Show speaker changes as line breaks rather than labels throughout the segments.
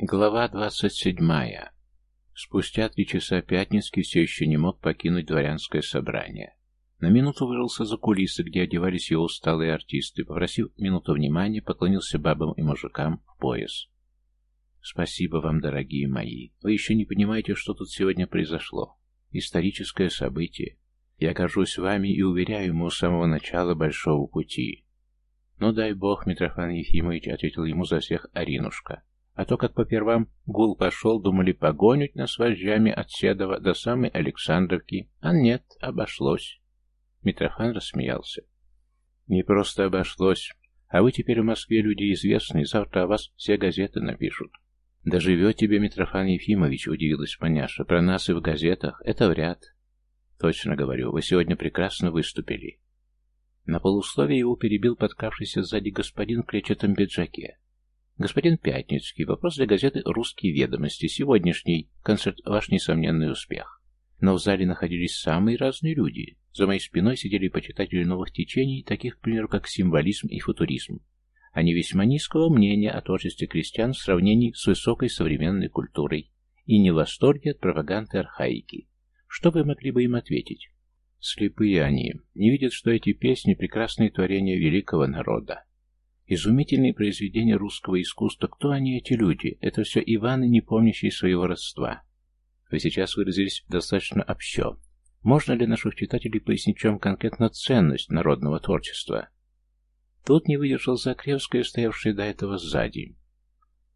Глава двадцать седьмая. Спустя три часа Пятницкий все еще не мог покинуть дворянское собрание. На минуту вырвался за кулисы, где одевались его усталые артисты, попросив минуту внимания, поклонился бабам и мужикам в пояс. «Спасибо вам, дорогие мои. Вы еще не понимаете, что тут сегодня произошло. Историческое событие. Я горжусь вами и уверяю, мы у самого начала большого пути». «Ну дай бог, Митрофан Ефимович», — ответил ему за всех Аринушка. «А то, как по первам гул пошел, думали погонить нас вожжами от Седова до самой Александровки. А нет, обошлось». Митрофан рассмеялся. «Не просто обошлось. А вы теперь в Москве люди известные, завтра о вас все газеты напишут». «Да живет тебе Митрофан Ефимович», — удивилась Маняша. «Про нас и в газетах. Это вряд». «Точно говорю, вы сегодня прекрасно выступили». На полусловие его перебил подкавшийся сзади господин в клетчатом пиджаке. «Господин Пятницкий, вопрос для газеты «Русские ведомости». Сегодняшний концерт — ваш несомненный успех. Но в зале находились самые разные люди. За моей спиной сидели почитатели новых течений, таких, к примеру, как символизм и футуризм. Они весьма низкого мнения о творчестве крестьян в сравнении с высокой современной культурой и не в восторге от пропаганды архаики. Что вы могли бы им ответить? Слепые они, не видят, что эти песни – прекрасные творения великого народа. Изумительные произведения русского искусства. Кто они, эти люди? Это все Иваны, не помнящие своего родства. Вы сейчас выразились достаточно общо. Можно ли наших читателей пояснить, чем конкретно ценность народного творчества? Тут не выдержал Закревская, стоявшая до этого сзади.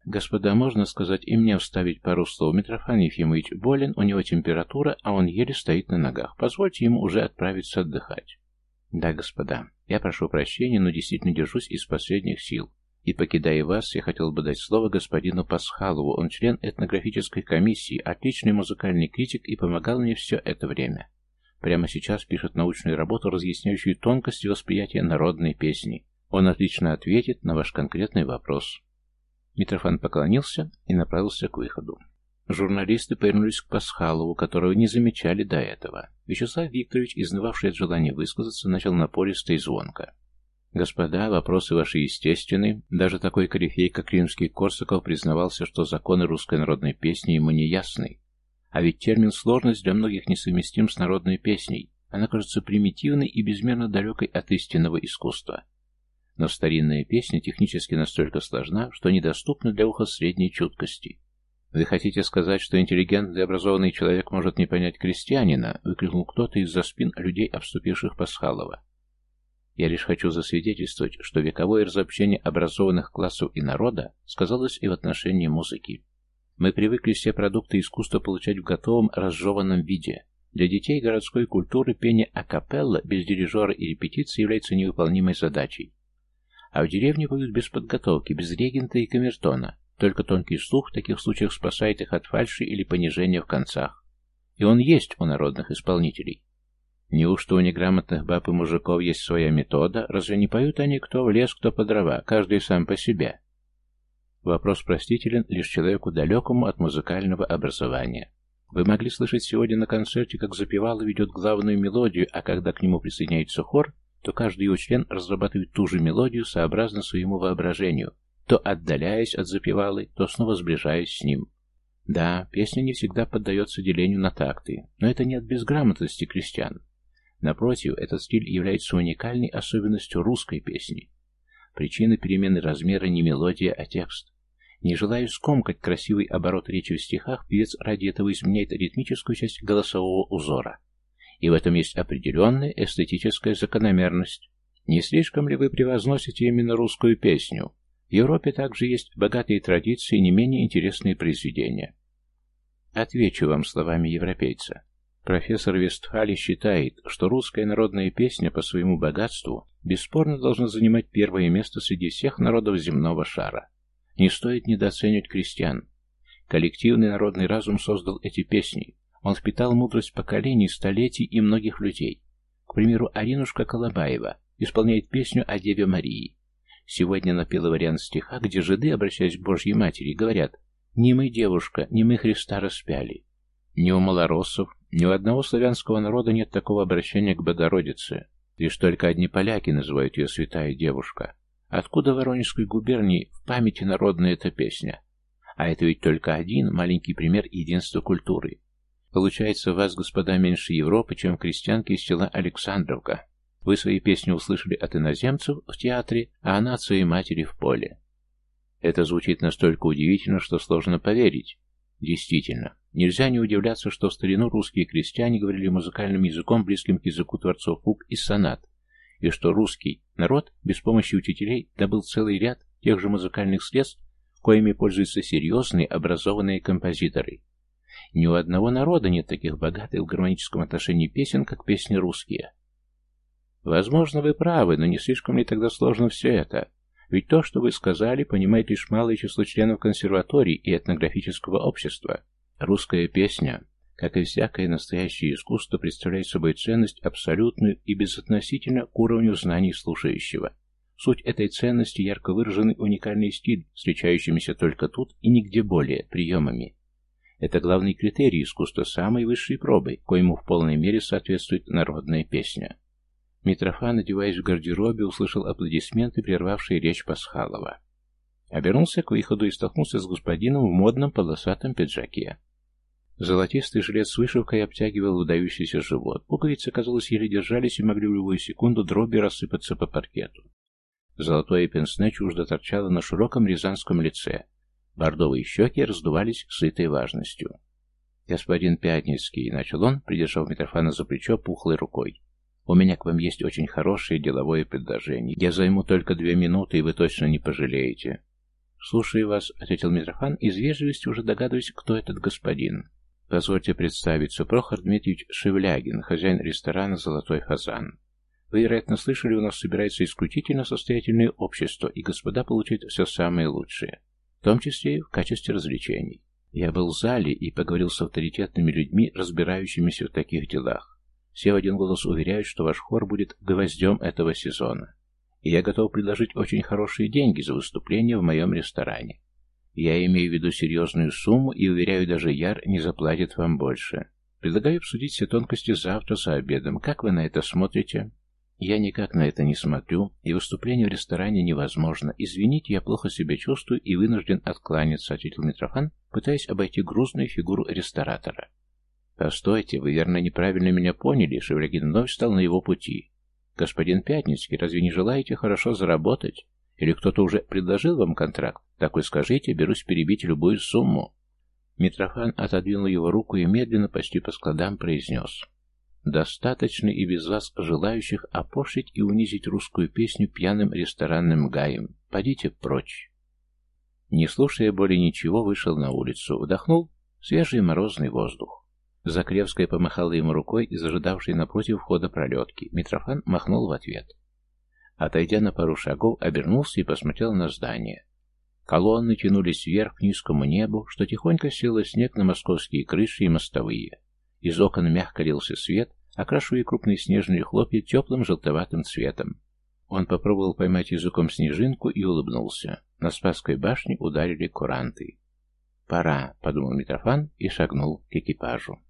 «Господа, можно сказать и мне вставить пару слов? Митрофан Ефимович болен, у него температура, а он еле стоит на ногах. Позвольте ему уже отправиться отдыхать». «Да, господа, я прошу прощения, но действительно держусь из последних сил. И, покидая вас, я хотел бы дать слово господину Пасхалову. Он член этнографической комиссии, отличный музыкальный критик и помогал мне все это время. Прямо сейчас пишет научную работу, разъясняющую тонкости восприятия народной песни. Он отлично ответит на ваш конкретный вопрос. Митрофан поклонился и направился к выходу. Журналисты повернулись к Пасхалову, которого не замечали до этого. Вячеслав Викторович, изнывавший от желания высказаться, начал напористо и звонко. «Господа, вопросы ваши естественны. Даже такой корифей, как римский Корсаков, признавался, что законы русской народной песни ему не ясны. А ведь термин «сложность» для многих несовместим с народной песней. Она кажется примитивной и безмерно далекой от истинного искусства. Но старинная песня технически настолько сложна, что недоступна для уха средней чуткости. «Вы хотите сказать, что интеллигентный и образованный человек может не понять крестьянина?» — выкрикнул кто-то из-за спин людей, обступивших Пасхалова. «Я лишь хочу засвидетельствовать, что вековое разобщение образованных классов и народа сказалось и в отношении музыки. Мы привыкли все продукты искусства получать в готовом, разжеванном виде. Для детей городской культуры пение акапелла без дирижера и репетиции является невыполнимой задачей. А в деревне поют без подготовки, без регента и камертона. Только тонкий слух в таких случаях спасает их от фальши или понижения в концах. И он есть у народных исполнителей. Неужто у неграмотных баб и мужиков есть своя метода? Разве не поют они кто в лес, кто по дрова, каждый сам по себе? Вопрос простителен лишь человеку далекому от музыкального образования. Вы могли слышать сегодня на концерте, как запевала ведет главную мелодию, а когда к нему присоединяется хор, то каждый его член разрабатывает ту же мелодию сообразно своему воображению, то отдаляясь от запевалы, то снова сближаясь с ним. Да, песня не всегда поддается делению на такты, но это не от безграмотности крестьян. Напротив, этот стиль является уникальной особенностью русской песни. Причина перемены размера не мелодия, а текст. Не желая скомкать красивый оборот речи в стихах, певец ради этого изменяет ритмическую часть голосового узора. И в этом есть определенная эстетическая закономерность. Не слишком ли вы превозносите именно русскую песню? Европе также есть богатые традиции и не менее интересные произведения. Отвечу вам словами европейца. Профессор Вестфали считает, что русская народная песня по своему богатству бесспорно должна занимать первое место среди всех народов земного шара. Не стоит недооценивать крестьян. Коллективный народный разум создал эти песни. Он впитал мудрость поколений, столетий и многих людей. К примеру, Аринушка Колобаева исполняет песню о Деве Марии. Сегодня напела вариант стиха, где жиды, обращаясь к Божьей Матери, говорят «Не мы, девушка, не мы Христа распяли». Ни у малороссов, ни у одного славянского народа нет такого обращения к Богородице. Лишь только одни поляки называют ее «святая девушка». Откуда в Воронежской губернии в памяти народная эта песня? А это ведь только один маленький пример единства культуры. Получается, вас, господа, меньше Европы, чем крестьянки из села Александровка. Вы свои песни услышали от иноземцев в театре, а она от своей матери в поле. Это звучит настолько удивительно, что сложно поверить. Действительно, нельзя не удивляться, что в старину русские крестьяне говорили музыкальным языком, близким к языку творцов фуг и сонат, и что русский народ без помощи учителей добыл целый ряд тех же музыкальных средств, коими пользуются серьезные образованные композиторы. Ни у одного народа нет таких богатых в гармоническом отношении песен, как песни русские. Возможно, вы правы, но не слишком ли тогда сложно все это? Ведь то, что вы сказали, понимает лишь малое число членов консерваторий и этнографического общества. Русская песня, как и всякое настоящее искусство, представляет собой ценность абсолютную и безотносительно к уровню знаний слушающего. Суть этой ценности ярко выраженный уникальный стиль, встречающимися только тут и нигде более, приемами. Это главный критерий искусства самой высшей пробы, коему в полной мере соответствует народная песня. Митрофан, одеваясь в гардеробе, услышал аплодисменты, прервавшие речь Пасхалова. Обернулся к выходу и столкнулся с господином в модном полосатом пиджаке. Золотистый жилет с вышивкой обтягивал выдающийся живот. Пуговицы, казалось, еле держались и могли в любую секунду дроби рассыпаться по паркету. Золотое пенсне чуждо торчало на широком рязанском лице. Бордовые щеки раздувались сытой важностью. «Господин Пятницкий», — начал он, придержав Митрофана за плечо пухлой рукой. У меня к вам есть очень хорошее деловое предложение. Я займу только две минуты, и вы точно не пожалеете. Слушаю вас, ответил Митрофан, из вежливости уже догадываясь, кто этот господин. Позвольте представиться, Прохор Дмитриевич Шевлягин, хозяин ресторана «Золотой фазан». Вы, вероятно, слышали, у нас собирается исключительно состоятельное общество, и господа получают все самое лучшее, в том числе и в качестве развлечений. Я был в зале и поговорил с авторитетными людьми, разбирающимися в таких делах. Все в один голос уверяют, что ваш хор будет гвоздем этого сезона. И я готов предложить очень хорошие деньги за выступление в моем ресторане. Я имею в виду серьезную сумму и, уверяю, даже Яр не заплатит вам больше. Предлагаю обсудить все тонкости завтра за обедом. Как вы на это смотрите? Я никак на это не смотрю, и выступление в ресторане невозможно. Извините, я плохо себя чувствую и вынужден откланяться, ответил Митрофан, пытаясь обойти грузную фигуру ресторатора. «Постойте, вы, верно, неправильно меня поняли?» Шевлягин вновь стал на его пути. «Господин Пятницкий, разве не желаете хорошо заработать? Или кто-то уже предложил вам контракт? Так вы скажите, берусь перебить любую сумму». Митрофан отодвинул его руку и медленно, почти по складам, произнес. «Достаточно и без вас желающих опошить и унизить русскую песню пьяным ресторанным гаем. Пойдите прочь». Не слушая более ничего, вышел на улицу, вдохнул свежий морозный воздух. Заклевская помахала ему рукой из ожидавшей напротив входа пролетки. Митрофан махнул в ответ. Отойдя на пару шагов, обернулся и посмотрел на здание. Колонны тянулись вверх к низкому небу, что тихонько село снег на московские крыши и мостовые. Из окон мягко лился свет, окрашивая крупные снежные хлопья теплым желтоватым цветом. Он попробовал поймать языком снежинку и улыбнулся. На Спасской башне ударили куранты. «Пора», — подумал Митрофан и шагнул к экипажу.